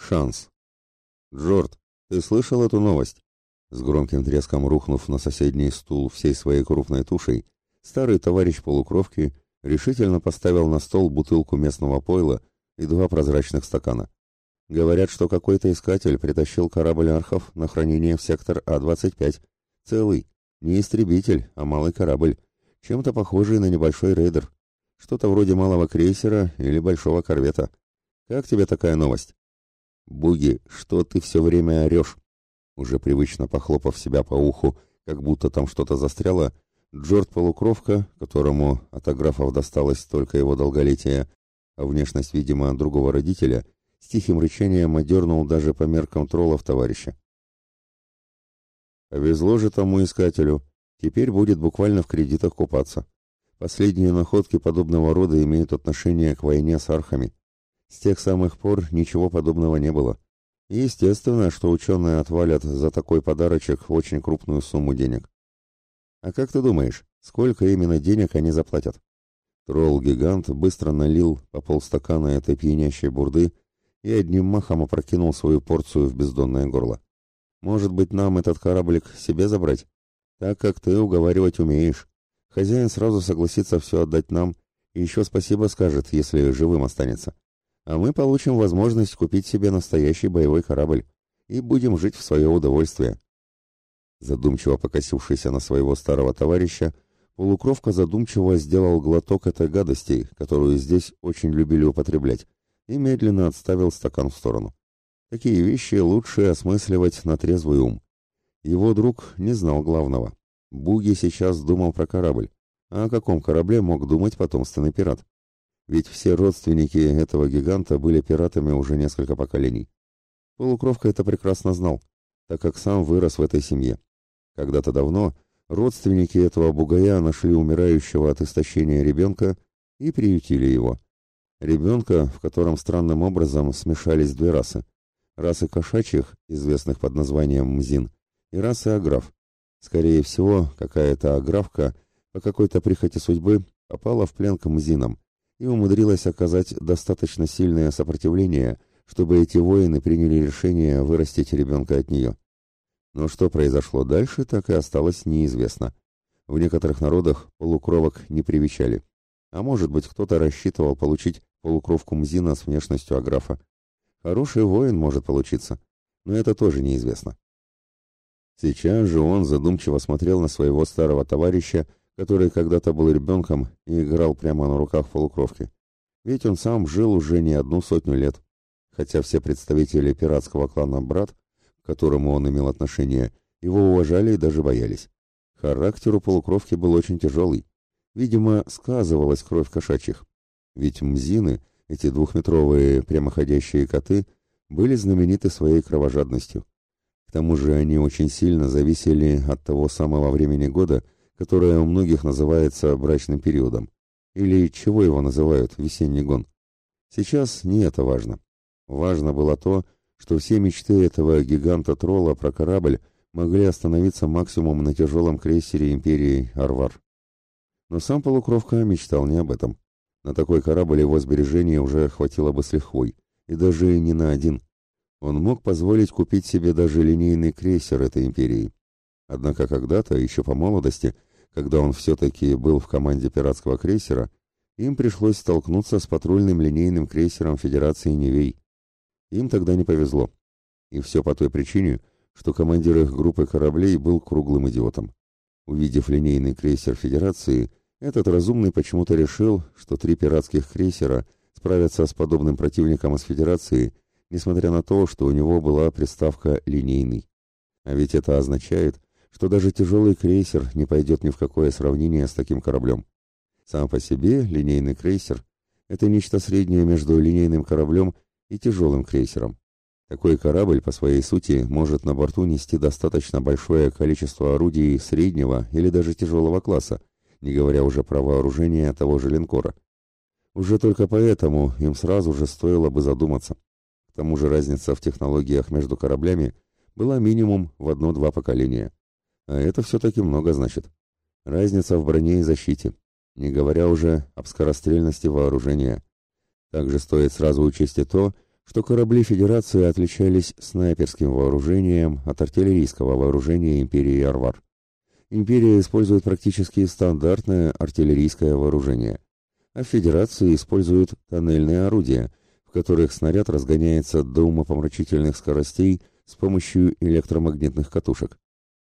Шанс. Джорд, ты слышал эту новость? С громким треском рухнув на соседний стул всей своей крупной тушей, старый товарищ полукровки решительно поставил на стол бутылку местного пойла и два прозрачных стакана. Говорят, что какой-то искатель притащил корабль архов на хранение в сектор А-25. Целый. Не истребитель, а малый корабль. Чем-то похожий на небольшой рейдер. Что-то вроде малого крейсера или большого корвета. Как тебе такая новость? Буги, что ты все время орешь? Уже привычно похлопав себя по уху, как будто там что-то застряло, Джорд Полукровка, которому от аграфов досталось только его долголетие, а внешность, видимо, другого родителя, с тихим рычанием одернул даже по меркам троллов товарища. Повезло же тому искателю. Теперь будет буквально в кредитах купаться. Последние находки подобного рода имеют отношение к войне с архами. С тех самых пор ничего подобного не было. Естественно, что ученые отвалят за такой подарочек очень крупную сумму денег. А как ты думаешь, сколько именно денег они заплатят? Тролл-гигант быстро налил по полстакана этой пьянящей бурды и одним махом опрокинул свою порцию в бездонное горло. Может быть, нам этот кораблик себе забрать? Так как ты уговаривать умеешь. Хозяин сразу согласится все отдать нам и еще спасибо скажет, если живым останется а мы получим возможность купить себе настоящий боевой корабль и будем жить в свое удовольствие. Задумчиво покосившийся на своего старого товарища, полукровка задумчиво сделал глоток этой гадости, которую здесь очень любили употреблять, и медленно отставил стакан в сторону. Такие вещи лучше осмысливать на трезвый ум. Его друг не знал главного. Буги сейчас думал про корабль. А о каком корабле мог думать потомственный пират? Ведь все родственники этого гиганта были пиратами уже несколько поколений. Полукровка это прекрасно знал, так как сам вырос в этой семье. Когда-то давно родственники этого бугая нашли умирающего от истощения ребенка и приютили его. Ребенка, в котором странным образом смешались две расы. Расы кошачьих, известных под названием мзин, и расы аграф. Скорее всего, какая-то аграфка по какой-то прихоти судьбы попала в плен к мзинам, и умудрилась оказать достаточно сильное сопротивление, чтобы эти воины приняли решение вырастить ребенка от нее. Но что произошло дальше, так и осталось неизвестно. В некоторых народах полукровок не привечали. А может быть, кто-то рассчитывал получить полукровку Мзина с внешностью Аграфа. Хороший воин может получиться, но это тоже неизвестно. Сейчас же он задумчиво смотрел на своего старого товарища, который когда-то был ребенком и играл прямо на руках полукровки. Ведь он сам жил уже не одну сотню лет. Хотя все представители пиратского клана «Брат», к которому он имел отношение, его уважали и даже боялись. Характер у полукровки был очень тяжелый. Видимо, сказывалась кровь кошачьих. Ведь мзины, эти двухметровые прямоходящие коты, были знамениты своей кровожадностью. К тому же они очень сильно зависели от того самого времени года, которое у многих называется брачным периодом. Или чего его называют, весенний гон. Сейчас не это важно. Важно было то, что все мечты этого гиганта-тролла про корабль могли остановиться максимум на тяжелом крейсере империи Арвар. Но сам полукровка мечтал не об этом. На такой корабль его сбережения уже хватило бы с лихвой, и даже не на один. Он мог позволить купить себе даже линейный крейсер этой империи. Однако когда-то, еще по молодости, когда он все-таки был в команде пиратского крейсера, им пришлось столкнуться с патрульным линейным крейсером Федерации Невей. Им тогда не повезло. И все по той причине, что командир их группы кораблей был круглым идиотом. Увидев линейный крейсер Федерации, этот разумный почему-то решил, что три пиратских крейсера справятся с подобным противником из Федерации, несмотря на то, что у него была приставка «линейный». А ведь это означает, что даже тяжелый крейсер не пойдет ни в какое сравнение с таким кораблем. Сам по себе линейный крейсер – это нечто среднее между линейным кораблем и тяжелым крейсером. Такой корабль по своей сути может на борту нести достаточно большое количество орудий среднего или даже тяжелого класса, не говоря уже про вооружение того же линкора. Уже только поэтому им сразу же стоило бы задуматься. К тому же разница в технологиях между кораблями была минимум в одно-два поколения. А это все-таки много значит. Разница в броне и защите, не говоря уже об скорострельности вооружения. Также стоит сразу учесть и то, что корабли Федерации отличались снайперским вооружением от артиллерийского вооружения империи Арвар. Империя использует практически стандартное артиллерийское вооружение, а Федерации используют тоннельные орудия, в которых снаряд разгоняется до умопомрачительных скоростей с помощью электромагнитных катушек.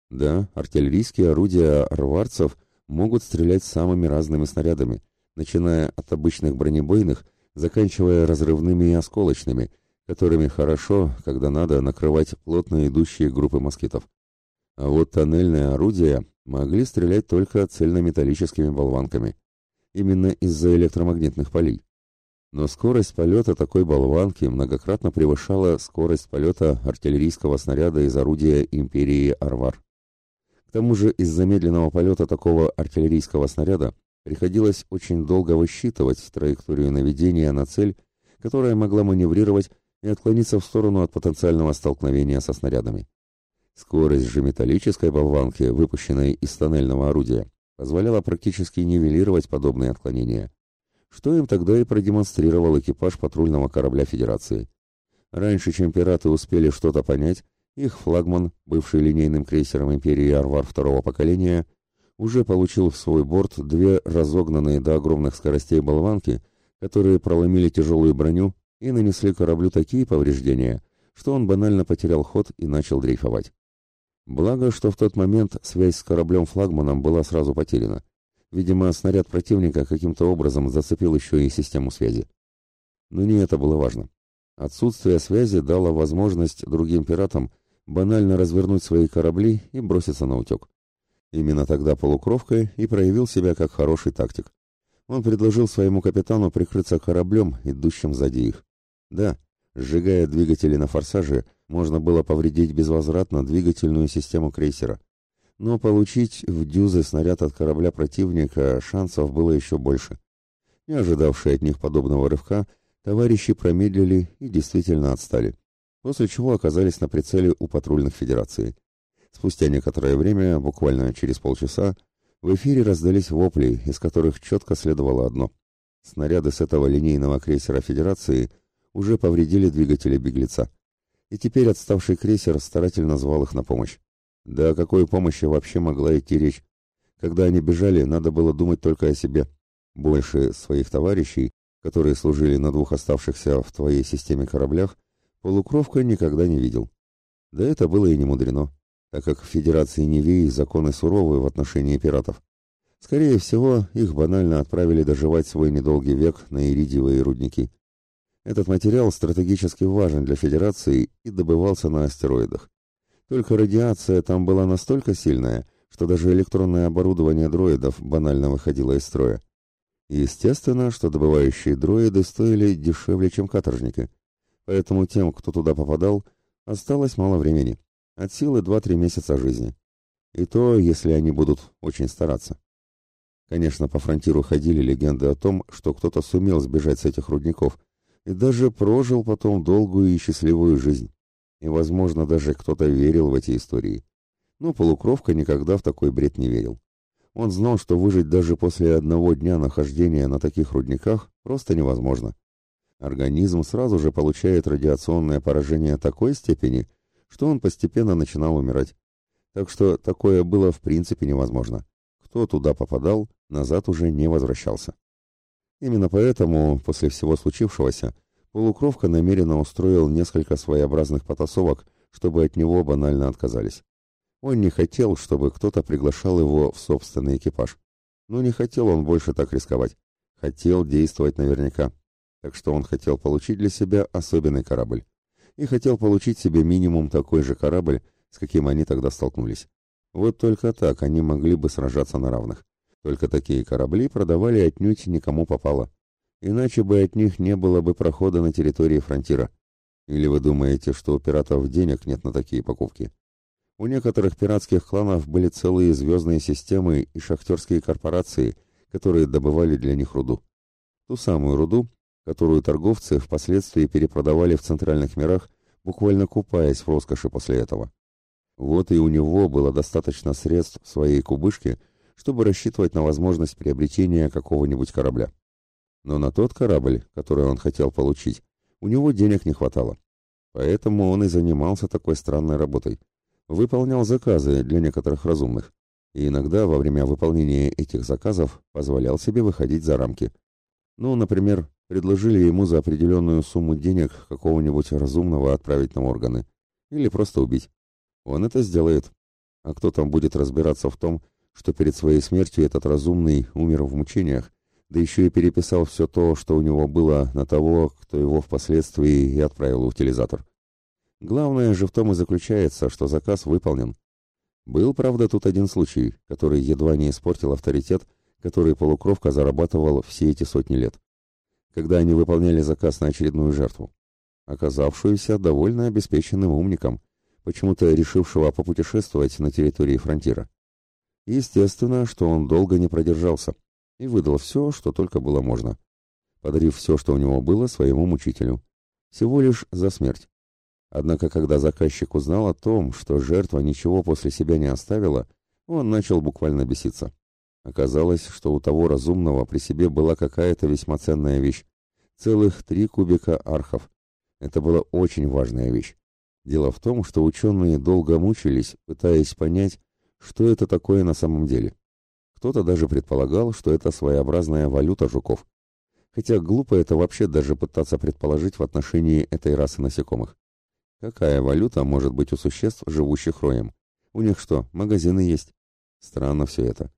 Да, артиллерийские орудия арварцев могут стрелять самыми разными снарядами, начиная от обычных бронебойных, заканчивая разрывными и осколочными, которыми хорошо, когда надо, накрывать плотно идущие группы москитов. А вот тоннельные орудия могли стрелять только цельнометаллическими болванками, именно из-за электромагнитных полей. Но скорость полета такой болванки многократно превышала скорость полета артиллерийского снаряда из орудия империи Арвар. Тому же из замедленного полета такого артиллерийского снаряда приходилось очень долго высчитывать траекторию наведения на цель, которая могла маневрировать и отклониться в сторону от потенциального столкновения со снарядами. Скорость же металлической болванки, выпущенной из тоннельного орудия, позволяла практически нивелировать подобные отклонения, что им тогда и продемонстрировал экипаж патрульного корабля Федерации. Раньше, чем пираты успели что-то понять, их флагман, бывший линейным крейсером империи Арвар второго поколения, уже получил в свой борт две разогнанные до огромных скоростей болванки, которые проломили тяжелую броню и нанесли кораблю такие повреждения, что он банально потерял ход и начал дрейфовать. Благо, что в тот момент связь с кораблем-флагманом была сразу потеряна. Видимо, снаряд противника каким-то образом зацепил еще и систему связи. Но не это было важно. Отсутствие связи дало возможность другим пиратам банально развернуть свои корабли и броситься на утек. Именно тогда полукровка и проявил себя как хороший тактик. Он предложил своему капитану прикрыться кораблем, идущим сзади их. Да, сжигая двигатели на форсаже, можно было повредить безвозвратно двигательную систему крейсера. Но получить в дюзы снаряд от корабля противника шансов было еще больше. Не ожидавшие от них подобного рывка, товарищи промедлили и действительно отстали, после чего оказались на прицеле у патрульных федераций. Спустя некоторое время, буквально через полчаса, в эфире раздались вопли, из которых четко следовало одно. Снаряды с этого линейного крейсера Федерации уже повредили двигатели беглеца и теперь отставший крейсер старательно звал их на помощь. Да о какой помощи вообще могла идти речь? Когда они бежали, надо было думать только о себе. Больше своих товарищей, которые служили на двух оставшихся в твоей системе кораблях, полукровка никогда не видел. Да это было и не мудрено, так как в Федерации Невеи законы суровые в отношении пиратов. Скорее всего, их банально отправили доживать свой недолгий век на иридиевые рудники. Этот материал стратегически важен для Федерации и добывался на астероидах. Только радиация там была настолько сильная, что даже электронное оборудование дроидов банально выходило из строя. Естественно, что добывающие дроиды стоили дешевле, чем каторжники. Поэтому тем, кто туда попадал, осталось мало времени. От силы 2-3 месяца жизни. И то, если они будут очень стараться. Конечно, по фронтиру ходили легенды о том, что кто-то сумел сбежать с этих рудников, и даже прожил потом долгую и счастливую жизнь. И, возможно, даже кто-то верил в эти истории. Но полукровка никогда в такой бред не верил. Он знал, что выжить даже после одного дня нахождения на таких рудниках просто невозможно. Организм сразу же получает радиационное поражение такой степени, что он постепенно начинал умирать. Так что такое было в принципе невозможно. Кто туда попадал, назад уже не возвращался. Именно поэтому, после всего случившегося, полукровка намеренно устроил несколько своеобразных потасовок, чтобы от него банально отказались. Он не хотел, чтобы кто-то приглашал его в собственный экипаж. Но не хотел он больше так рисковать. Хотел действовать наверняка. Так что он хотел получить для себя особенный корабль. И хотел получить себе минимум такой же корабль, с каким они тогда столкнулись. Вот только так они могли бы сражаться на равных. Только такие корабли продавали отнюдь никому попало. Иначе бы от них не было бы прохода на территории фронтира. Или вы думаете, что у пиратов денег нет на такие покупки? У некоторых пиратских кланов были целые звездные системы и шахтерские корпорации, которые добывали для них руду. Ту самую руду, которую торговцы впоследствии перепродавали в центральных мирах, буквально купаясь в роскоши после этого. Вот и у него было достаточно средств в своей кубышке, чтобы рассчитывать на возможность приобретения какого-нибудь корабля. Но на тот корабль, который он хотел получить, У него денег не хватало. Поэтому он и занимался такой странной работой. Выполнял заказы для некоторых разумных. И иногда во время выполнения этих заказов позволял себе выходить за рамки. Ну, например, предложили ему за определенную сумму денег какого-нибудь разумного отправить на органы. Или просто убить. Он это сделает. А кто там будет разбираться в том, что перед своей смертью этот разумный умер в мучениях, да еще и переписал все то, что у него было на того, кто его впоследствии и отправил в утилизатор. Главное же в том и заключается, что заказ выполнен. Был, правда, тут один случай, который едва не испортил авторитет, который полукровка зарабатывал все эти сотни лет. Когда они выполняли заказ на очередную жертву, оказавшуюся довольно обеспеченным умником, почему-то решившего попутешествовать на территории фронтира. Естественно, что он долго не продержался – и выдал все, что только было можно, подарив все, что у него было, своему мучителю. Всего лишь за смерть. Однако, когда заказчик узнал о том, что жертва ничего после себя не оставила, он начал буквально беситься. Оказалось, что у того разумного при себе была какая-то весьма ценная вещь. Целых три кубика архов. Это была очень важная вещь. Дело в том, что ученые долго мучились, пытаясь понять, что это такое на самом деле. Кто-то даже предполагал, что это своеобразная валюта жуков. Хотя глупо это вообще даже пытаться предположить в отношении этой расы насекомых. Какая валюта может быть у существ, живущих роем? У них что, магазины есть? Странно все это.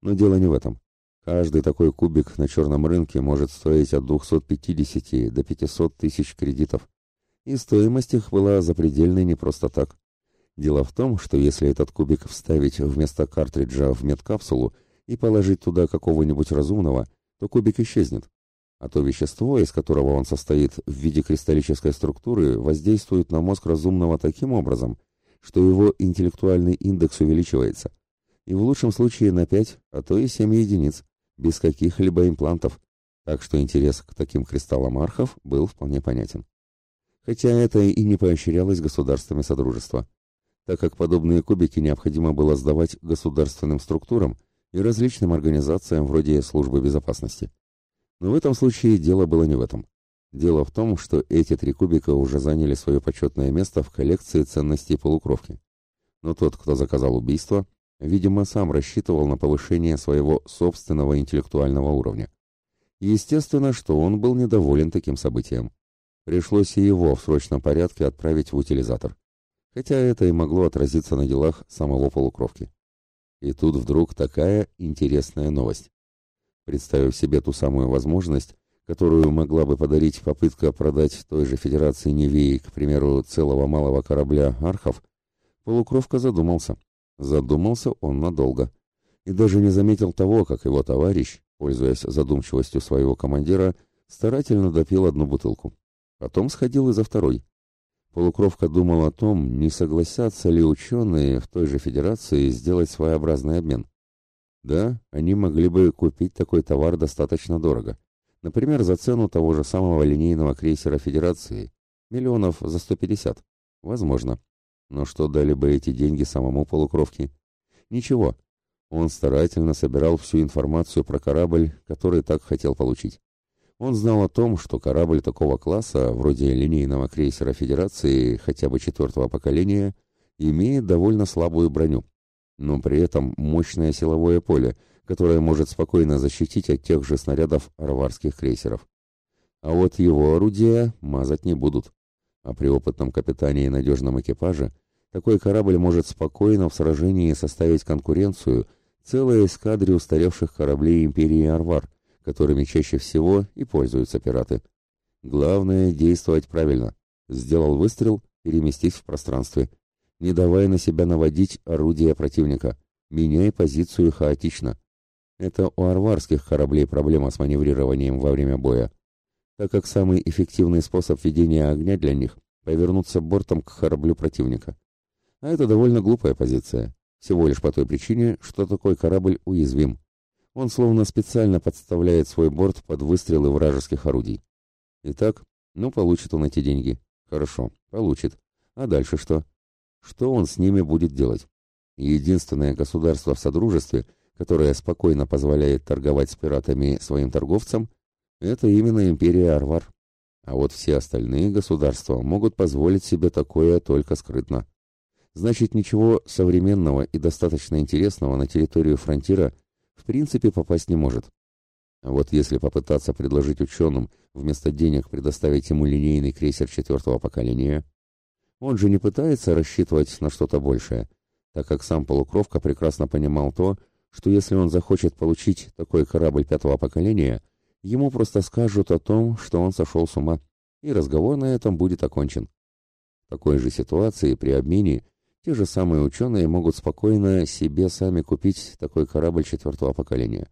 Но дело не в этом. Каждый такой кубик на черном рынке может стоить от 250 до 500 тысяч кредитов. И стоимость их была запредельной не просто так. Дело в том, что если этот кубик вставить вместо картриджа в медкапсулу и положить туда какого-нибудь разумного, то кубик исчезнет. А то вещество, из которого он состоит в виде кристаллической структуры, воздействует на мозг разумного таким образом, что его интеллектуальный индекс увеличивается. И в лучшем случае на 5, а то и 7 единиц, без каких-либо имплантов. Так что интерес к таким кристаллам архов был вполне понятен. Хотя это и не поощрялось государствами Содружества так как подобные кубики необходимо было сдавать государственным структурам и различным организациям вроде службы безопасности. Но в этом случае дело было не в этом. Дело в том, что эти три кубика уже заняли свое почетное место в коллекции ценностей полукровки. Но тот, кто заказал убийство, видимо, сам рассчитывал на повышение своего собственного интеллектуального уровня. Естественно, что он был недоволен таким событием. Пришлось и его в срочном порядке отправить в утилизатор хотя это и могло отразиться на делах самого полукровки. И тут вдруг такая интересная новость. Представив себе ту самую возможность, которую могла бы подарить попытка продать той же Федерации Невеи, к примеру, целого малого корабля «Архов», полукровка задумался. Задумался он надолго. И даже не заметил того, как его товарищ, пользуясь задумчивостью своего командира, старательно допил одну бутылку. Потом сходил и за второй. Полукровка думал о том, не согласятся ли ученые в той же федерации сделать своеобразный обмен. Да, они могли бы купить такой товар достаточно дорого. Например, за цену того же самого линейного крейсера Федерации. Миллионов за 150. Возможно. Но что дали бы эти деньги самому полукровке? Ничего. Он старательно собирал всю информацию про корабль, который так хотел получить. Он знал о том, что корабль такого класса, вроде линейного крейсера Федерации хотя бы четвертого поколения, имеет довольно слабую броню, но при этом мощное силовое поле, которое может спокойно защитить от тех же снарядов арварских крейсеров. А вот его орудия мазать не будут. А при опытном капитане и надежном экипаже такой корабль может спокойно в сражении составить конкуренцию целой эскадре устаревших кораблей империи Арвар – которыми чаще всего и пользуются пираты. Главное действовать правильно. Сделал выстрел, переместись в пространстве. Не давая на себя наводить орудия противника. Меняй позицию хаотично. Это у арварских кораблей проблема с маневрированием во время боя, так как самый эффективный способ ведения огня для них — повернуться бортом к кораблю противника. А это довольно глупая позиция, всего лишь по той причине, что такой корабль уязвим. Он словно специально подставляет свой борт под выстрелы вражеских орудий. Итак, ну получит он эти деньги. Хорошо, получит. А дальше что? Что он с ними будет делать? Единственное государство в Содружестве, которое спокойно позволяет торговать с пиратами своим торговцам, это именно империя Арвар. А вот все остальные государства могут позволить себе такое только скрытно. Значит, ничего современного и достаточно интересного на территорию фронтира в принципе попасть не может. А вот если попытаться предложить ученым вместо денег предоставить ему линейный крейсер четвертого поколения, он же не пытается рассчитывать на что-то большее, так как сам полукровка прекрасно понимал то, что если он захочет получить такой корабль пятого поколения, ему просто скажут о том, что он сошел с ума, и разговор на этом будет окончен. В такой же ситуации при обмене те же самые ученые могут спокойно себе сами купить такой корабль четвертого поколения,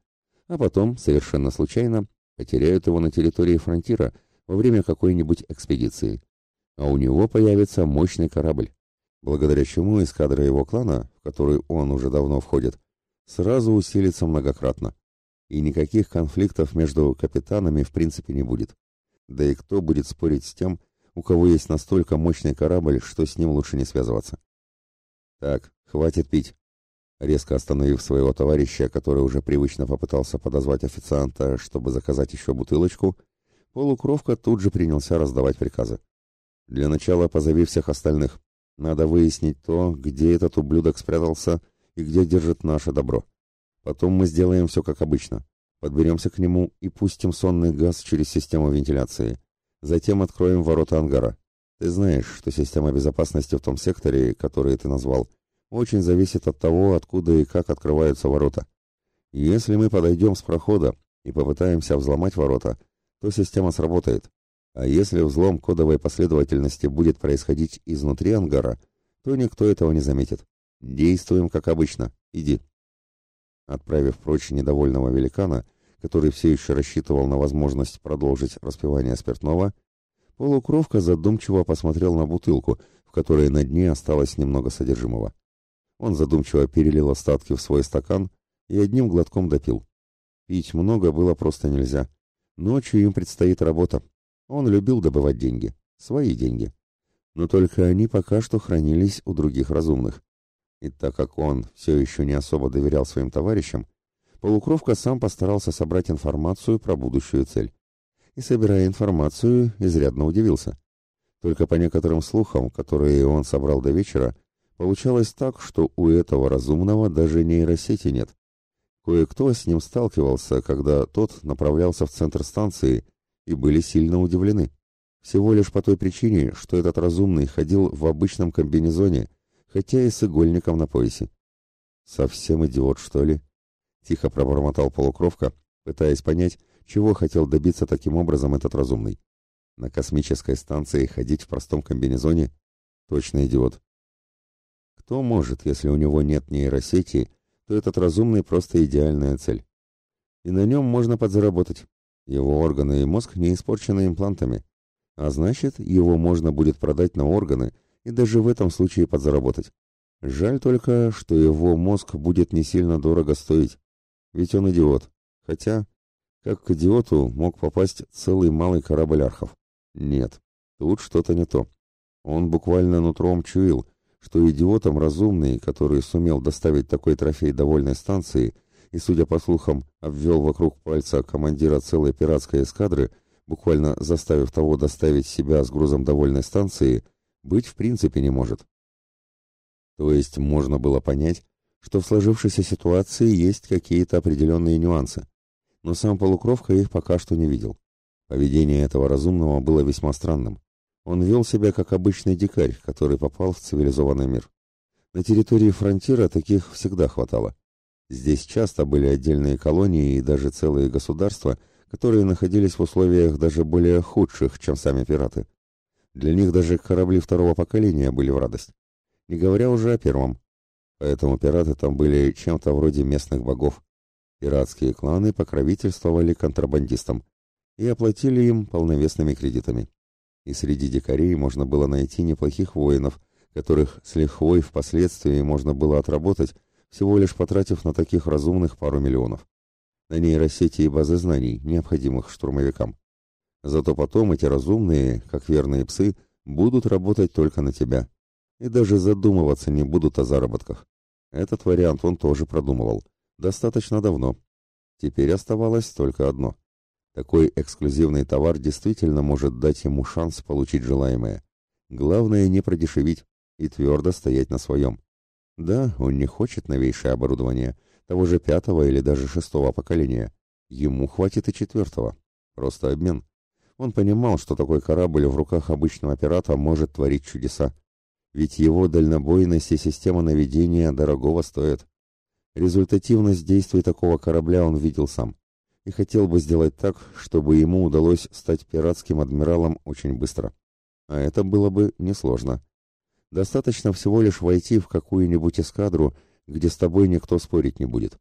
а потом, совершенно случайно, потеряют его на территории фронтира во время какой-нибудь экспедиции. А у него появится мощный корабль, благодаря чему эскадра его клана, в который он уже давно входит, сразу усилится многократно. И никаких конфликтов между капитанами в принципе не будет. Да и кто будет спорить с тем, у кого есть настолько мощный корабль, что с ним лучше не связываться. Так, хватит пить. Резко остановив своего товарища, который уже привычно попытался подозвать официанта, чтобы заказать еще бутылочку, полукровка тут же принялся раздавать приказы. Для начала позови всех остальных. Надо выяснить то, где этот ублюдок спрятался и где держит наше добро. Потом мы сделаем все как обычно. Подберемся к нему и пустим сонный газ через систему вентиляции. Затем откроем ворота ангара. Ты знаешь, что система безопасности в том секторе, который ты назвал, очень зависит от того, откуда и как открываются ворота. Если мы подойдем с прохода и попытаемся взломать ворота, то система сработает. А если взлом кодовой последовательности будет происходить изнутри ангара, то никто этого не заметит. Действуем как обычно. Иди. Отправив прочь недовольного великана, который все еще рассчитывал на возможность продолжить распивание спиртного, полукровка задумчиво посмотрел на бутылку, в которой на дне осталось немного содержимого. Он задумчиво перелил остатки в свой стакан и одним глотком допил. Пить много было просто нельзя. Ночью им предстоит работа, он любил добывать деньги, свои деньги. Но только они пока что хранились у других разумных. И так как он все еще не особо доверял своим товарищам, Полукровка сам постарался собрать информацию про будущую цель. И, собирая информацию, изрядно удивился. Только по некоторым слухам, которые он собрал до вечера, получалось так, что у этого разумного даже нейросети нет. Кое-кто с ним сталкивался, когда тот направлялся в центр станции и были сильно удивлены. Всего лишь по той причине, что этот разумный ходил в обычном комбинезоне, хотя и с игольником на поясе. «Совсем идиот, что ли?» — тихо пробормотал полукровка, пытаясь понять, чего хотел добиться таким образом этот разумный. На космической станции ходить в простом комбинезоне? Точно идиот. Кто может, если у него нет нейросети, то этот разумный просто идеальная цель. И на нем можно подзаработать. Его органы и мозг не испорчены имплантами, а значит, его можно будет продать на органы и даже в этом случае подзаработать. Жаль только, что его мозг будет не сильно дорого стоить, ведь он идиот. Хотя, как к идиоту мог попасть целый малый корабль архов? Нет, тут что-то не то. Он буквально нутром чуял, что идиотом разумный, который сумел доставить такой трофей довольной станции – и, судя по слухам, обвел вокруг пальца командира целой пиратской эскадры, буквально заставив того доставить себя с грузом довольной станции, быть в принципе не может. То есть можно было понять, что в сложившейся ситуации есть какие-то определенные нюансы, но сам полукровка их пока что не видел. Поведение этого разумного было весьма странным. Он вел себя как обычный дикарь, который попал в цивилизованный мир. На территории фронтира таких всегда хватало. Здесь часто были отдельные колонии и даже целые государства, которые находились в условиях даже более худших, чем сами пираты. Для них даже корабли второго поколения были в радость. Не говоря уже о первом. Поэтому пираты там были чем-то вроде местных богов. Пиратские кланы покровительствовали контрабандистам и оплатили им полновесными кредитами. И среди дикарей можно было найти неплохих воинов, которых с лихвой впоследствии можно было отработать всего лишь потратив на таких разумных пару миллионов. На нейросети и базы знаний, необходимых штурмовикам. Зато потом эти разумные, как верные псы, будут работать только на тебя. И даже задумываться не будут о заработках. Этот вариант он тоже продумывал. Достаточно давно. Теперь оставалось только одно. Такой эксклюзивный товар действительно может дать ему шанс получить желаемое. Главное не продешевить и твердо стоять на своем. Да, он не хочет новейшее оборудование, того же пятого или даже шестого поколения. Ему хватит и четвертого. Просто обмен. Он понимал, что такой корабль в руках обычного пирата может творить чудеса. Ведь его дальнобойность и система наведения дорогого стоят. Результативность действий такого корабля он видел сам. И хотел бы сделать так, чтобы ему удалось стать пиратским адмиралом очень быстро. А это было бы несложно. Достаточно всего лишь войти в какую-нибудь эскадру, где с тобой никто спорить не будет.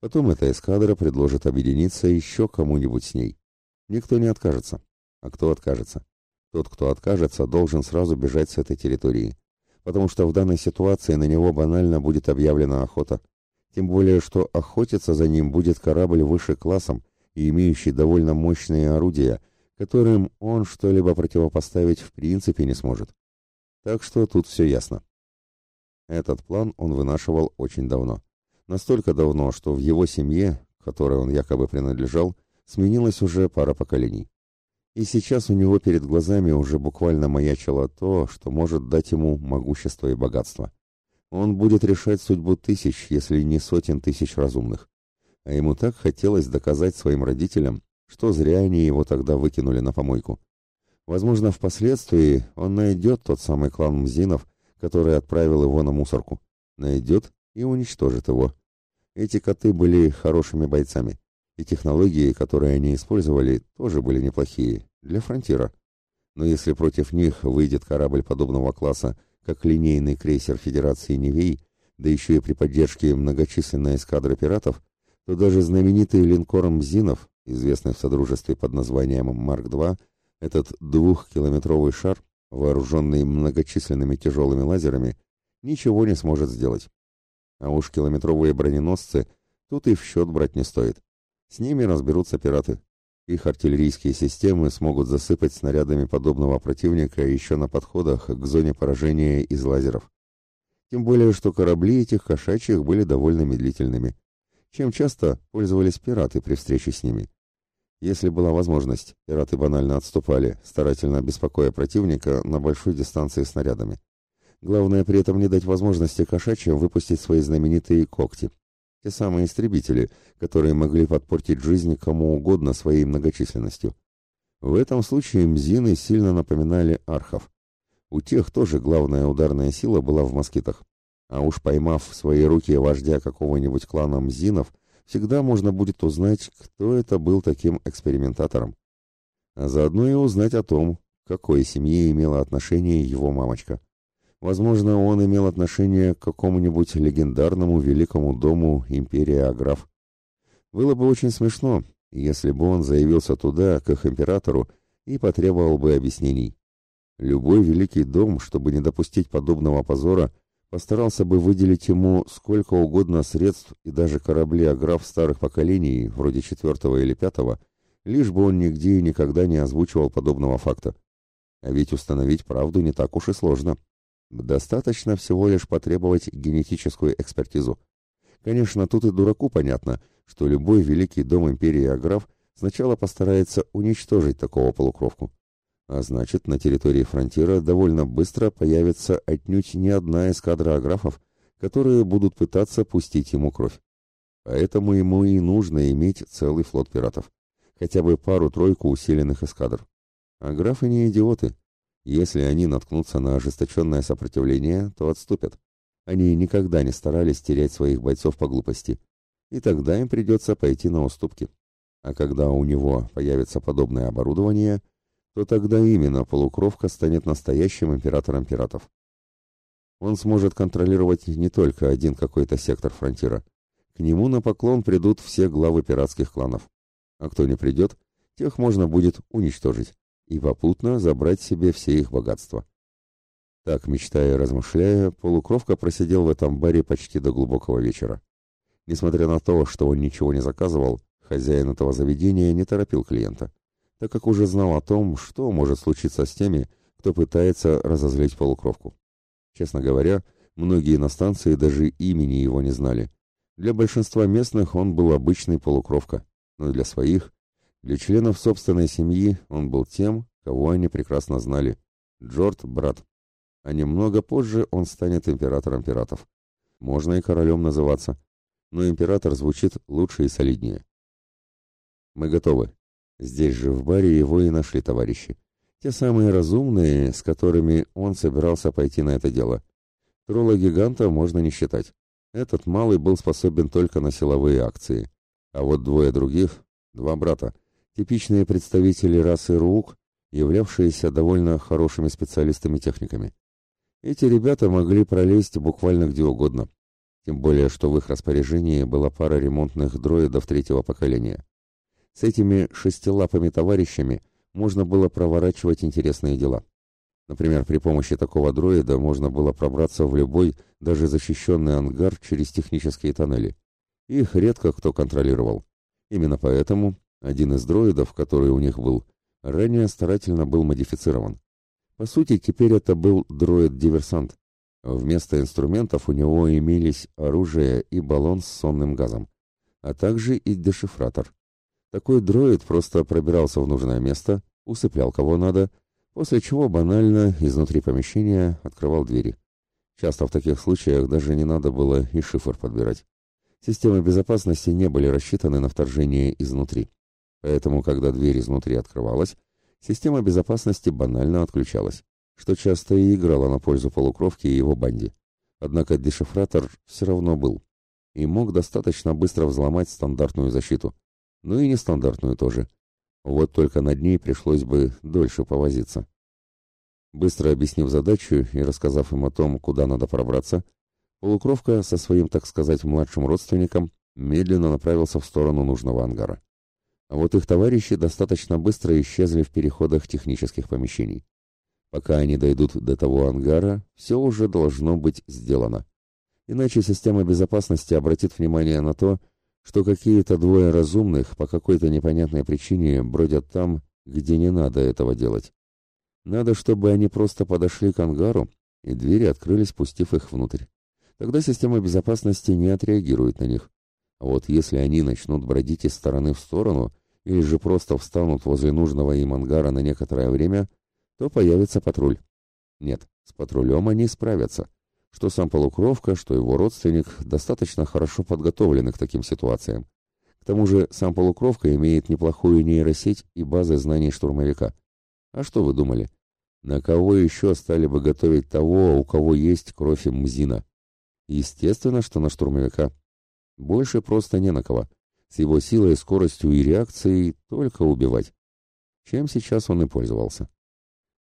Потом эта эскадра предложит объединиться еще кому-нибудь с ней. Никто не откажется. А кто откажется? Тот, кто откажется, должен сразу бежать с этой территории, потому что в данной ситуации на него банально будет объявлена охота. Тем более, что охотиться за ним будет корабль выше классом и имеющий довольно мощные орудия, которым он что-либо противопоставить в принципе не сможет. Так что тут все ясно. Этот план он вынашивал очень давно. Настолько давно, что в его семье, которой он якобы принадлежал, сменилась уже пара поколений. И сейчас у него перед глазами уже буквально маячило то, что может дать ему могущество и богатство. Он будет решать судьбу тысяч, если не сотен тысяч разумных. А ему так хотелось доказать своим родителям, что зря они его тогда выкинули на помойку. Возможно, впоследствии он найдет тот самый клан Мзинов, который отправил его на мусорку. Найдет и уничтожит его. Эти коты были хорошими бойцами. И технологии, которые они использовали, тоже были неплохие, для фронтира. Но если против них выйдет корабль подобного класса, как линейный крейсер Федерации Невей, да еще и при поддержке многочисленной эскадры пиратов, то даже знаменитый линкор «Мзинов», известный в Содружестве под названием «Марк-2», этот двухкилометровый шар, вооруженный многочисленными тяжелыми лазерами, ничего не сможет сделать. А уж километровые броненосцы тут и в счет брать не стоит. С ними разберутся пираты. Их артиллерийские системы смогут засыпать снарядами подобного противника еще на подходах к зоне поражения из лазеров. Тем более, что корабли этих кошачьих были довольно медлительными, чем часто пользовались пираты при встрече с ними. Если была возможность, пираты банально отступали, старательно беспокоя противника на большой дистанции снарядами. Главное при этом не дать возможности кошачьим выпустить свои знаменитые когти, те самые истребители, которые могли подпортить жизнь кому угодно своей многочисленностью. В этом случае мзины сильно напоминали архов. У тех тоже главная ударная сила была в москитах. А уж поймав в свои руки вождя какого-нибудь клана мзинов, всегда можно будет узнать, кто это был таким экспериментатором. А заодно и узнать о том, к какой семье имела отношение его мамочка. Возможно, он имел отношение к какому-нибудь легендарному великому дому империи Аграф. Было бы очень смешно, если бы он заявился туда, к их императору, и потребовал бы объяснений. Любой великий дом, чтобы не допустить подобного позора, постарался бы выделить ему сколько угодно средств и даже корабли Аграф старых поколений, вроде четвертого или пятого, лишь бы он нигде и никогда не озвучивал подобного факта. А ведь установить правду не так уж и сложно. Достаточно всего лишь потребовать генетическую экспертизу. Конечно, тут и дураку понятно, что любой великий дом империи Аграф сначала постарается уничтожить такого полукровку. А значит, на территории фронтира довольно быстро появится отнюдь не одна эскадра аграфов, которые будут пытаться пустить ему кровь. Поэтому ему и нужно иметь целый флот пиратов. Хотя бы пару-тройку усиленных эскадр. А графы не идиоты. Если они наткнутся на ожесточенное сопротивление, то отступят. Они никогда не старались терять своих бойцов по глупости. И тогда им придется пойти на уступки. А когда у него появится подобное оборудование, то тогда именно полукровка станет настоящим императором пиратов. Он сможет контролировать не только один какой-то сектор фронтира. К нему на поклон придут все главы пиратских кланов. А кто не придет, тех можно будет уничтожить и попутно забрать себе все их богатства. Так, мечтая и размышляя, полукровка просидел в этом баре почти до глубокого вечера. Несмотря на то, что он ничего не заказывал, хозяин этого заведения не торопил клиента, так как уже знал о том, что может случиться с теми, кто пытается разозлить полукровку. Честно говоря, многие на станции даже имени его не знали. Для большинства местных он был обычный полукровка, но для своих Для членов собственной семьи он был тем, кого они прекрасно знали. Джорд – брат. А немного позже он станет императором пиратов. Можно и королем называться. Но император звучит лучше и солиднее. Мы готовы. Здесь же в баре его и нашли товарищи. Те самые разумные, с которыми он собирался пойти на это дело. Тролла-гиганта можно не считать. Этот малый был способен только на силовые акции. А вот двое других, два брата, типичные представители расы Рук, являвшиеся довольно хорошими специалистами-техниками. Эти ребята могли пролезть буквально где угодно. Тем более, что в их распоряжении была пара ремонтных дроидов третьего поколения. С этими шестилапыми товарищами можно было проворачивать интересные дела. Например, при помощи такого дроида можно было пробраться в любой, даже защищенный ангар через технические тоннели. Их редко кто контролировал. Именно поэтому один из дроидов, который у них был, ранее старательно был модифицирован. По сути, теперь это был дроид-диверсант. Вместо инструментов у него имелись оружие и баллон с сонным газом, а также и дешифратор. Такой дроид просто пробирался в нужное место, усыплял кого надо, после чего банально изнутри помещения открывал двери. Часто в таких случаях даже не надо было и шифр подбирать. Системы безопасности не были рассчитаны на вторжение изнутри. Поэтому, когда дверь изнутри открывалась, система безопасности банально отключалась, что часто и играло на пользу полукровки и его банде. Однако дешифратор все равно был и мог достаточно быстро взломать стандартную защиту – ну и нестандартную тоже. Вот только над ней пришлось бы дольше повозиться. Быстро объяснив задачу и рассказав им о том, куда надо пробраться, полукровка со своим, так сказать, младшим родственником медленно направился в сторону нужного ангара. А вот их товарищи достаточно быстро исчезли в переходах технических помещений. Пока они дойдут до того ангара, все уже должно быть сделано. Иначе система безопасности обратит внимание на то, что какие-то двое разумных по какой-то непонятной причине бродят там, где не надо этого делать. Надо, чтобы они просто подошли к ангару, и двери открылись, пустив их внутрь. Тогда система безопасности не отреагирует на них. А вот если они начнут бродить из стороны в сторону, или же просто встанут возле нужного им ангара на некоторое время, то появится патруль. Нет, с патрулем они справятся что сам полукровка, что его родственник достаточно хорошо подготовлены к таким ситуациям. К тому же сам полукровка имеет неплохую нейросеть и базы знаний штурмовика. А что вы думали? На кого еще стали бы готовить того, у кого есть кровь Мзина? Естественно, что на штурмовика. Больше просто не на кого. С его силой, скоростью и реакцией только убивать. Чем сейчас он и пользовался.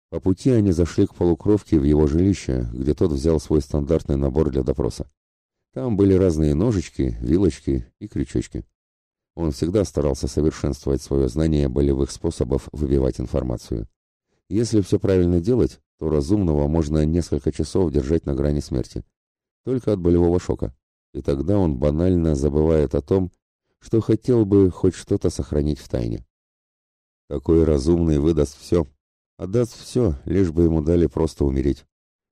По пути они зашли к полукровке в его жилище, где тот взял свой стандартный набор для допроса. Там были разные ножички, вилочки и крючочки. Он всегда старался совершенствовать свое знание болевых способов выбивать информацию. Если все правильно делать, то разумного можно несколько часов держать на грани смерти. Только от болевого шока. И тогда он банально забывает о том, что хотел бы хоть что-то сохранить в тайне. Такой разумный выдаст все, Отдаст все, лишь бы ему дали просто умереть.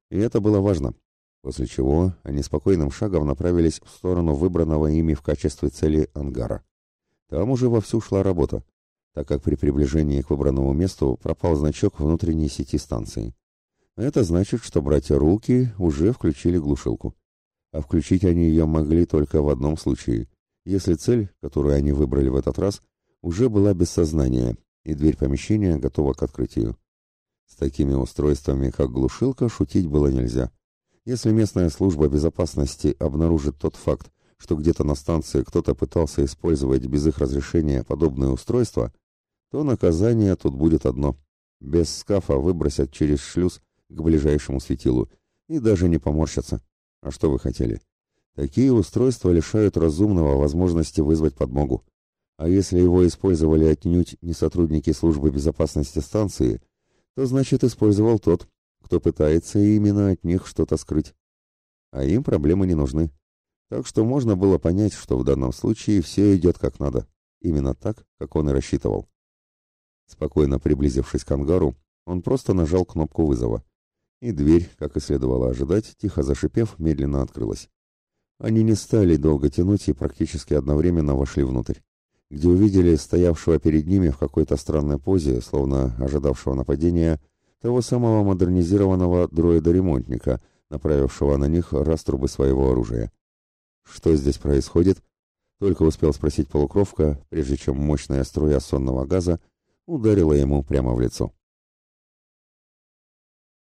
И это было важно. После чего они спокойным шагом направились в сторону выбранного ими в качестве цели ангара. Там уже вовсю шла работа, так как при приближении к выбранному месту пропал значок внутренней сети станции. Это значит, что братья Руки уже включили глушилку. А включить они ее могли только в одном случае, если цель, которую они выбрали в этот раз, уже была без сознания, и дверь помещения готова к открытию. С такими устройствами, как глушилка, шутить было нельзя. Если местная служба безопасности обнаружит тот факт, что где-то на станции кто-то пытался использовать без их разрешения подобное устройство, то наказание тут будет одно. Без скафа выбросят через шлюз к ближайшему светилу и даже не поморщатся. А что вы хотели? Такие устройства лишают разумного возможности вызвать подмогу. А если его использовали отнюдь не сотрудники службы безопасности станции – то значит использовал тот, кто пытается именно от них что-то скрыть. А им проблемы не нужны. Так что можно было понять, что в данном случае все идет как надо, именно так, как он и рассчитывал. Спокойно приблизившись к ангару, он просто нажал кнопку вызова. И дверь, как и следовало ожидать, тихо зашипев, медленно открылась. Они не стали долго тянуть и практически одновременно вошли внутрь. где увидели стоявшего перед ними в какой-то странной позе, словно ожидавшего нападения, того самого модернизированного дроида-ремонтника, направившего на них раструбы своего оружия. «Что здесь происходит?» Только успел спросить полукровка, прежде чем мощная струя сонного газа ударила ему прямо в лицо.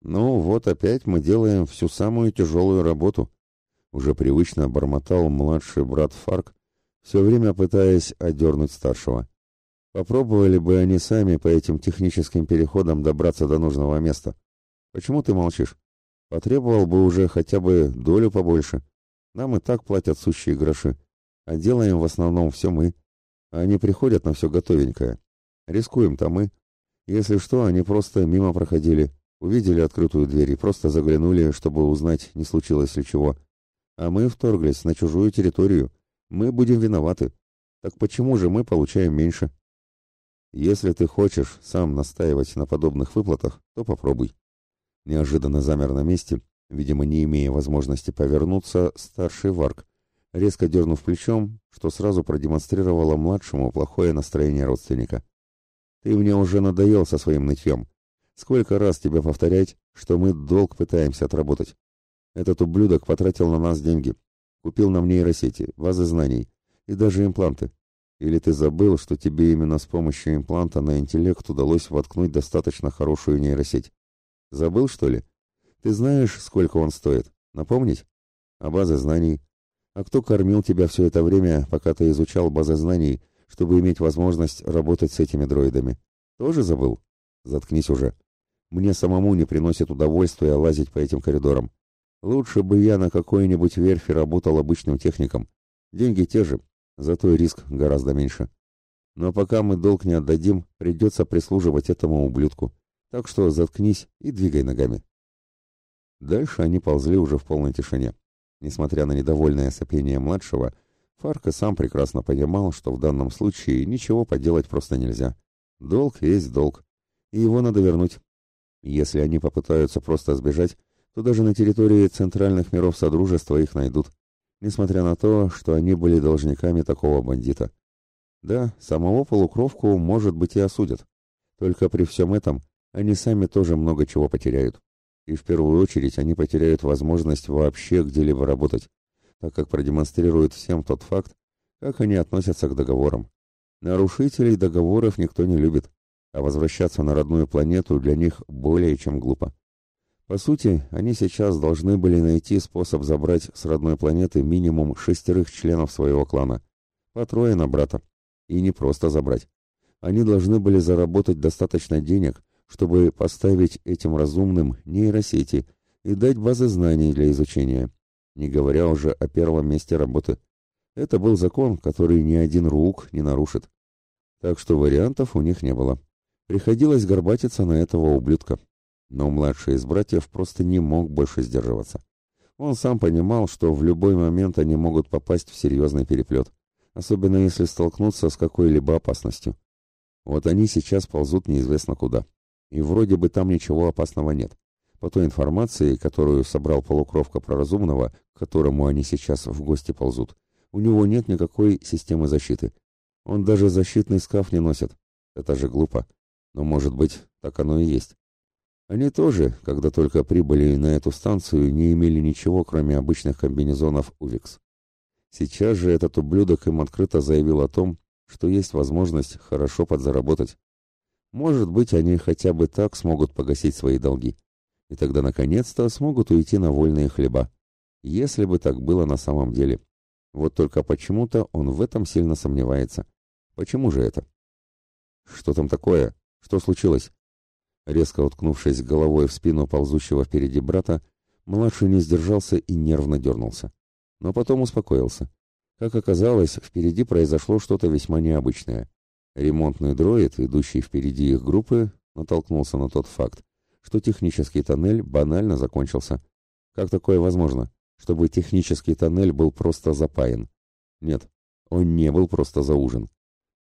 «Ну вот опять мы делаем всю самую тяжелую работу», — уже привычно бормотал младший брат Фарк, все время пытаясь одернуть старшего. Попробовали бы они сами по этим техническим переходам добраться до нужного места. Почему ты молчишь? Потребовал бы уже хотя бы долю побольше. Нам и так платят сущие гроши, а делаем в основном все мы. А они приходят на все готовенькое. Рискуем-то мы. Если что, они просто мимо проходили, Увидели открытую дверь и просто заглянули, чтобы узнать, не случилось ли чего. А мы вторглись на чужую территорию. Мы будем виноваты. Так почему же мы получаем меньше? Если ты хочешь сам настаивать на подобных выплатах, то попробуй. Неожиданно замер на месте, видимо, не имея возможности повернуться, старший Варк, резко дернув плечом, что сразу продемонстрировало младшему плохое настроение родственника. «Ты мне уже надоел со своим нытьем. Сколько раз тебе повторять, что мы долг пытаемся отработать? Этот ублюдок потратил на нас деньги, купил нам нейросети, базы знаний и даже импланты. Или ты забыл, что тебе именно с помощью импланта на интеллект удалось воткнуть достаточно хорошую нейросеть? Забыл, что ли? Ты знаешь, сколько он стоит? Напомнить? А базы знаний? А кто кормил тебя все это время, пока ты изучал базы знаний, чтобы иметь возможность работать с этими дроидами? Тоже забыл? Заткнись уже. Мне самому не приносит удовольствия лазить по этим коридорам. Лучше бы я на какой-нибудь верфи работал обычным техником. Деньги те же, зато и риск гораздо меньше. Но пока мы долг не отдадим, придется прислуживать этому ублюдку. Так что заткнись и двигай ногами. Дальше они ползли уже в полной тишине. Несмотря на недовольное сопение младшего, Фарка сам прекрасно понимал, что в данном случае ничего поделать просто нельзя. Долг есть долг, и его надо вернуть, если они попытаются просто сбежать, то даже на территории центральных миров Содружества их найдут, несмотря на то, что они были должниками такого бандита. Да, самого полукровку, может быть, и осудят. Только при всем этом они сами тоже много чего потеряют. И в первую очередь они потеряют возможность вообще где-либо работать, так как продемонстрируют всем тот факт, как они относятся к договорам. Нарушителей договоров никто не любит а возвращаться на родную планету для них более чем глупо. По сути, они сейчас должны были найти способ забрать с родной планеты минимум шестерых членов своего клана, по трое на брата, и не просто забрать. Они должны были заработать достаточно денег, чтобы поставить этим разумным нейросети и дать базы знаний для изучения, не говоря уже о первом месте работы. Это был закон, который ни один рук не нарушит. Так что вариантов у них не было. Приходилось горбатиться на этого ублюдка. Но младший из братьев просто не мог больше сдерживаться. Он сам понимал, что в любой момент они могут попасть в серьезный переплет, особенно если столкнуться с какой-либо опасностью. Вот они сейчас ползут неизвестно куда. И вроде бы там ничего опасного нет. По той информации, которую собрал полукровка про разумного, к которому они сейчас в гости ползут, у него нет никакой системы защиты. Он даже защитный скаф не носит. Это же глупо. Но, может быть, так оно и есть. Они тоже, когда только прибыли на эту станцию, не имели ничего, кроме обычных комбинезонов УВИКС. Сейчас же этот ублюдок им открыто заявил о том, что есть возможность хорошо подзаработать. Может быть, они хотя бы так смогут погасить свои долги. И тогда, наконец-то, смогут уйти на вольные хлеба. Если бы так было на самом деле. Вот только почему-то он в этом сильно сомневается. Почему же это? «Что там такое?» Что случилось? Резко уткнувшись головой в спину ползущего впереди брата, младший не сдержался и нервно дернулся. Но потом успокоился. Как оказалось, впереди произошло что-то весьма необычное. Ремонтный дроид, идущий впереди их группы, натолкнулся на тот факт, что технический тоннель банально закончился. Как такое возможно, чтобы технический тоннель был просто запаян? Нет, он не был просто заужен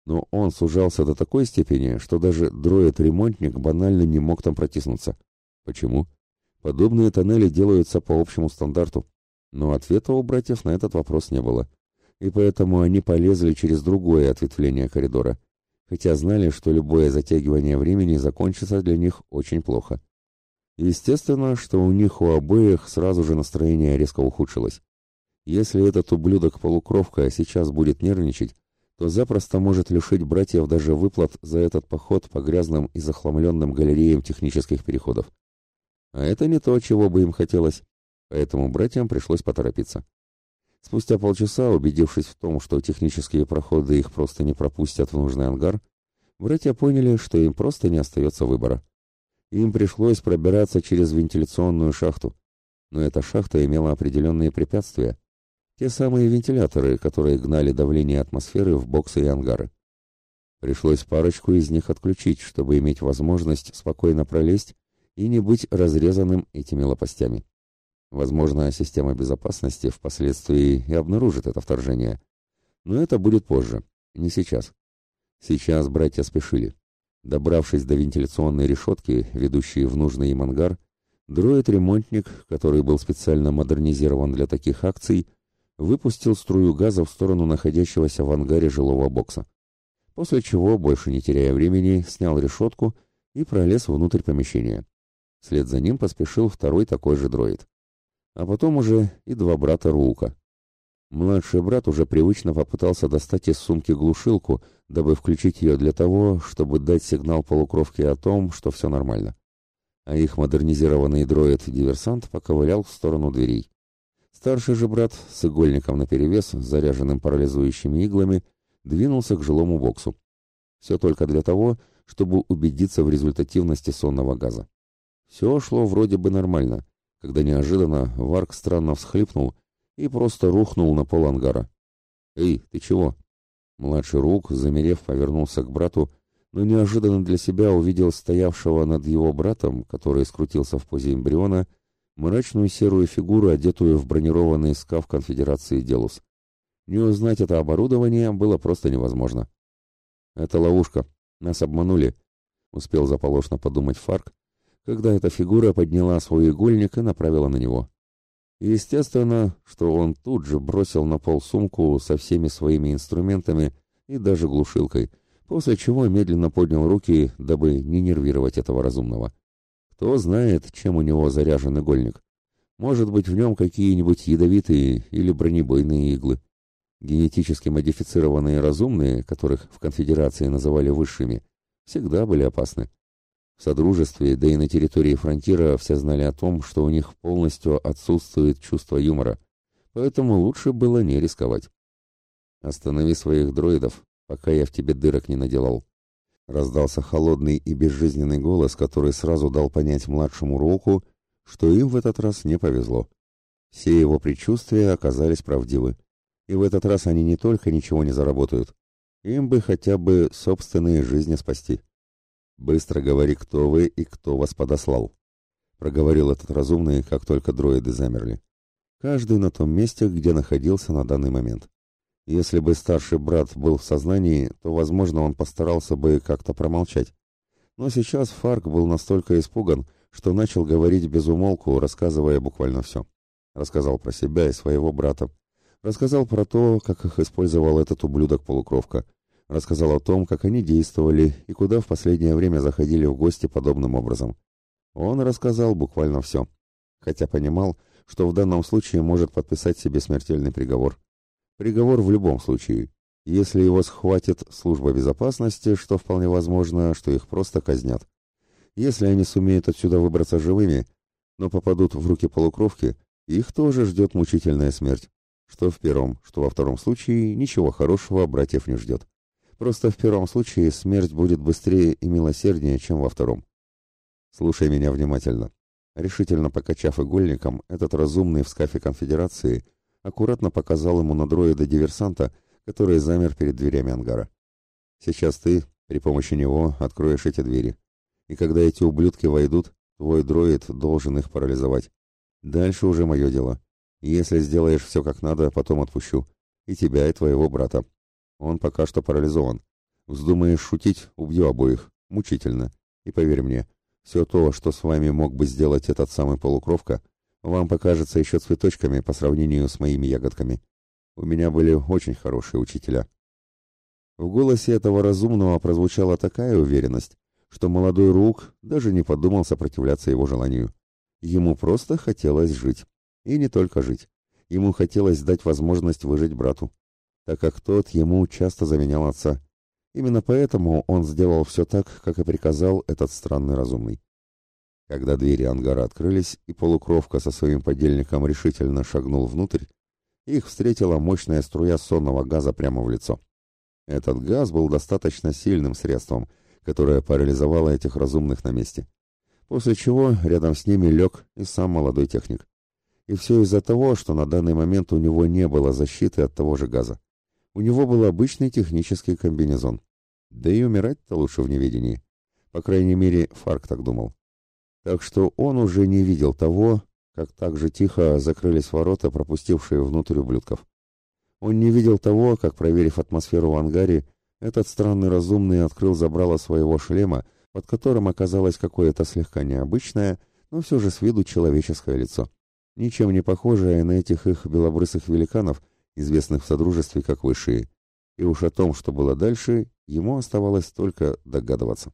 но он сужался до такой степени, что даже дроид-ремонтник банально не мог там протиснуться. Почему? Подобные тоннели делаются по общему стандарту, но ответа у братьев на этот вопрос не было. и поэтому они полезли через другое ответвление коридора, хотя знали, что любое затягивание времени закончится для них очень плохо. Естественно, что у них у обоих сразу же настроение резко ухудшилось. Если этот ублюдок-полукровка сейчас будет нервничать, то запросто может лишить братьев даже выплат за этот поход по грязным и захламленным галереям технических переходов. А это не то, чего бы им хотелось, поэтому братьям пришлось поторопиться. Спустя полчаса, убедившись в том, что технические проходы их просто не пропустят в нужный ангар, братья поняли, что им просто не остается выбора. Им пришлось пробираться через вентиляционную шахту, но эта шахта имела определенные препятствия, те самые вентиляторы, которые гнали давление атмосферы в боксы и ангары. Пришлось парочку из них отключить, чтобы иметь возможность спокойно пролезть и не быть разрезанным этими лопастями. Возможно, система безопасности впоследствии и обнаружит это вторжение. Но это будет позже, не сейчас. Сейчас братья спешили. Добравшись до вентиляционной решетки, ведущей в нужный им ангар, дроид-ремонтник, который был специально модернизирован для таких акций, выпустил струю газа в сторону находящегося в ангаре жилого бокса. После чего, больше не теряя времени, снял решетку и пролез внутрь помещения. Вслед за ним поспешил второй такой же дроид. А потом уже и два брата Рука. Младший брат уже привычно попытался достать из сумки глушилку, дабы включить ее для того, чтобы дать сигнал полукровке о том, что все нормально. А их модернизированный дроид-диверсант поковылял в сторону дверей. Старший же брат с игольником наперевес, заряженным парализующими иглами, двинулся к жилому боксу. Все только для того, чтобы убедиться в результативности сонного газа. Все шло вроде бы нормально, когда неожиданно Варк странно всхлипнул и просто рухнул на пол ангара. «Эй, ты чего?» Младший Рук, замерев, повернулся к брату, но неожиданно для себя увидел стоявшего над его братом, который скрутился в позе эмбриона, мрачную серую фигуру, одетую в бронированный скаф конфедерации Делус. Не узнать это оборудование было просто невозможно. «Это ловушка. Нас обманули», — успел заполошно подумать Фарк, когда эта фигура подняла свой игольник и направила на него. Естественно, что он тут же бросил на пол сумку со всеми своими инструментами и даже глушилкой, после чего медленно поднял руки, дабы не нервировать этого разумного. Кто знает, чем у него заряжен игольник. Может быть, в нем какие-нибудь ядовитые или бронебойные иглы. Генетически модифицированные разумные, которых в конфедерации называли высшими, всегда были опасны. В Содружестве, да и на территории фронтира все знали о том, что у них полностью отсутствует чувство юмора, поэтому лучше было не рисковать. «Останови своих дроидов, пока я в тебе дырок не наделал», Раздался холодный и безжизненный голос, который сразу дал понять младшему Роуку, что им в этот раз не повезло. Все его предчувствия оказались правдивы. И в этот раз они не только ничего не заработают, им бы хотя бы собственные жизни спасти. «Быстро говори, кто вы и кто вас подослал», — проговорил этот разумный, как только дроиды замерли. Каждый на том месте, где находился на данный момент. Если бы старший брат был в сознании, то, возможно, он постарался бы как-то промолчать. Но сейчас Фарк был настолько испуган, что начал говорить без умолку, рассказывая буквально все. Рассказал про себя и своего брата. Рассказал про то, как их использовал этот ублюдок-полукровка. Рассказал о том, как они действовали и куда в последнее время заходили в гости подобным образом. Он рассказал буквально все. Хотя понимал, что в данном случае может подписать себе смертельный приговор. Приговор в любом случае. Если его схватит служба безопасности, что вполне возможно, что их просто казнят. Если они сумеют отсюда выбраться живыми, но попадут в руки полукровки, их тоже ждет мучительная смерть. Что в первом, что во втором случае ничего хорошего братьев не ждет. Просто в первом случае смерть будет быстрее и милосерднее, чем во втором. Слушай меня внимательно. Решительно покачав игольником, этот разумный в скафе конфедерации – аккуратно показал ему на дроида диверсанта, который замер перед дверями ангара. «Сейчас ты, при помощи него, откроешь эти двери. И когда эти ублюдки войдут, твой дроид должен их парализовать. Дальше уже мое дело. Если сделаешь все как надо, потом отпущу. И тебя, и твоего брата. Он пока что парализован. Вздумаешь шутить, убью обоих. Мучительно. И поверь мне, все то, что с вами мог бы сделать этот самый полукровка, вам покажется еще цветочками по сравнению с моими ягодками. У меня были очень хорошие учителя. В голосе этого разумного прозвучала такая уверенность, что молодой Рук даже не подумал сопротивляться его желанию. Ему просто хотелось жить. И не только жить. Ему хотелось дать возможность выжить брату, так как тот ему часто заменял отца. Именно поэтому он сделал все так, как и приказал этот странный разумный. Когда двери ангара открылись, и полукровка со своим подельником решительно шагнул внутрь, их встретила мощная струя сонного газа прямо в лицо. Этот газ был достаточно сильным средством, которое парализовало этих разумных на месте. После чего рядом с ними лег и сам молодой техник. И все из-за того, что на данный момент у него не было защиты от того же газа. У него был обычный технический комбинезон. Да и умирать-то лучше в неведении. По крайней мере, Фарк так думал. Так что он уже не видел того, как так же тихо закрылись ворота, пропустившие внутрь ублюдков. Он не видел того, как, проверив атмосферу в ангаре, этот странный разумный открыл забрало своего шлема, под которым оказалось какое-то слегка необычное, но все же с виду человеческое лицо. Ничем не похожее на этих их белобрысых великанов, известных в Содружестве как Высшие. И уж о том, что было дальше, ему оставалось только догадываться.